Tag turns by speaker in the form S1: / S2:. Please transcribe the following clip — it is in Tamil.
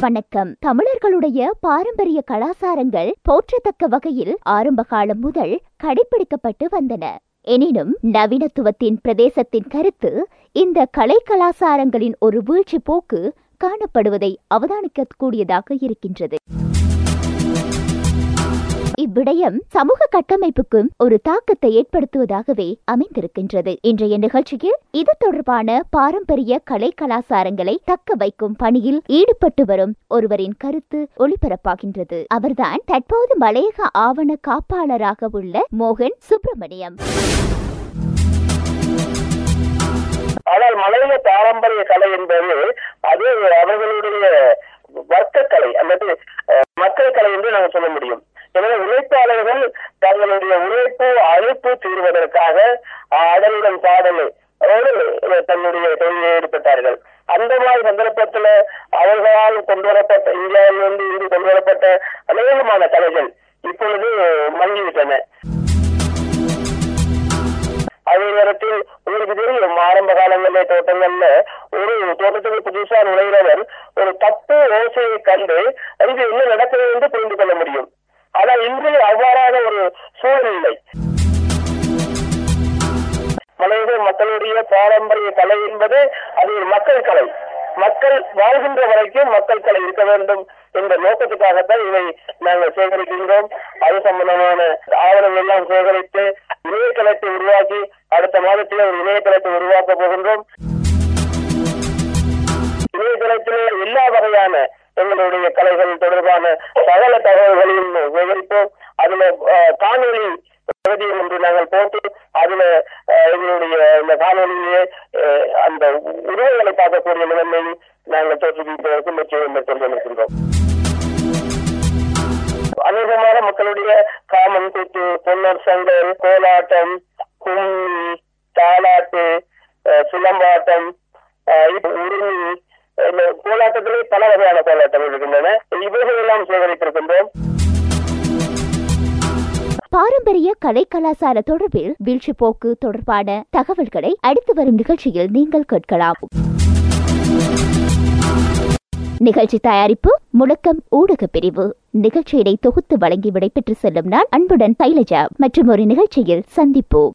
S1: வணக்கம். தமிழர்களுடைய பாரம்பரிய கலாசாரங்கள் போற்றத்தக்க வகையில் ஆரம்ப காலம் முதல் கடைபிடிக்கப்பட்டு வந்தன. எனினும் நவீனத்துவத்தின் பிரதேசத்தின் கருத்து இந்த கலை கலாசாரங்களின் ஒரு வீழ்ச்சி போக்கு காணப்படுவதை அவதானிக்கக்கூடியதாக இருக்கின்றது. விடயம் சமூக கட்டமைப்புக்கும் ஒரு தாக்கத்தை ஏற்படுத்துவதாகவே அமைந்திருக்கின்றது. இன்றைய நிகழ்ச்சியில் இது தொடர்பான பாரம்பரிய கலை கலாசாரங்களை தக்க வைக்கும் பணியில் ஈடுபட்டு வரும் ஒருவரின் கருத்து ஒளிபரப்பாகின்றது. அவர்தான் தற்போது மலையக ஆவண காப்பாளராக உள்ள மோகன் சுப்பிரமணியம்.
S2: ஆனால் மலையில பாரம்பரிய கலை என்பது அது அவர்களுடைய வர்க்க கலை அல்லது அஹ், மக்கள் கலை என்று நாங்கள் சொல்ல முடியும் எனவே உழைப்பாளர்கள் தங்களுடைய உழைப்பு அழைப்பு தீர்வதற்காக அடலிடம் பாடலை அவர்கள் தன்னுடைய தொழிலில் ஈடுபட்டார்கள். அந்த மாதிரி சந்தர்ப்பத்துல அவர்களால் கொண்டு வரப்பட்ட இந்தியாவிலிருந்து இங்கு கொண்டு வரப்பட்ட அநேகமான கலைகள் இப்பொழுது மங்கிவிட்டன. அதே நேரத்தில் உங்களுக்கு தெரியும் ஆரம்ப காலங்களிலே தோட்டங்கள்ல ஒரு தோட்டத்துக்கு புதுசா நுழைகிறவர் ஒரு தப்பு ஓசையை கண்டு அங்கு என்ன நடக்கிறது என்று புரிந்து கொள்ள முடியும். ஆனால் இன்று அவ்வாறான ஒரு சூழ்நிலை. இல்லை மலையக மக்களுடைய பாரம்பரிய கலை என்பது அது ஒரு மக்கள் கலை. மக்கள் வாழ்கின்ற வரைக்கும் மக்கள் கலை இருக்க வேண்டும் என்ற நோக்கத்துக்காகத்தான் இதை நாங்கள் சேகரிக்கின்றோம். அது சம்பந்தமான ஆவணங்கள் எல்லாம் சேகரித்து இணையதளத்தை உருவாக்கி அடுத்த மாதத்தில் ஒரு இணையதளத்தை உருவாக்க போகின்றோம். இணையதளத்திலே எல்லா வகையான எங்களுடைய கலைகள் தொடர்பான சகல தகவல்களையும் விவரிப்போம் அதுல காணொலி பகுதியில் என்று நாங்கள் போட்டு அதுல எங்களுடைய இந்த காணொலியிலே அந்த உருவங்களை பார்க்கக்கூடிய நிலைமையை நாங்கள் தோற்றுவிப்பதற்கு முக்கியம் மேற்கொண்டிருக்கின்றோம் அநேகமாக மக்களுடைய காமன் கூத்து பொன்னர் சங்கர் கோலாட்டம் கும்மி தாலாட்டு சிலம்பாட்டம் உருமி கோலாட்டத்திலே பல வகையான கோலாட்டங்கள் இருக்கின்றன. இவைகளெல்லாம் சேகரித்திருக்கின்றோம்.
S1: பாரம்பரிய கலை கலாச்சார தொடர்பில் வீழ்ச்சி போக்கு தொடர்பான தகவல்களை அடுத்து வரும் நிகழ்ச்சியில் நீங்கள் கேட்கலாம். நிகழ்ச்சி தயாரிப்பு முழக்கம் ஊடக பிரிவு. நிகழ்ச்சியினை தொகுத்து வழங்கி விடைபெற்று செல்லும் நான் அன்புடன் சைலஜா மற்றும் ஒரு நிகழ்ச்சியில் சந்திப்போம்.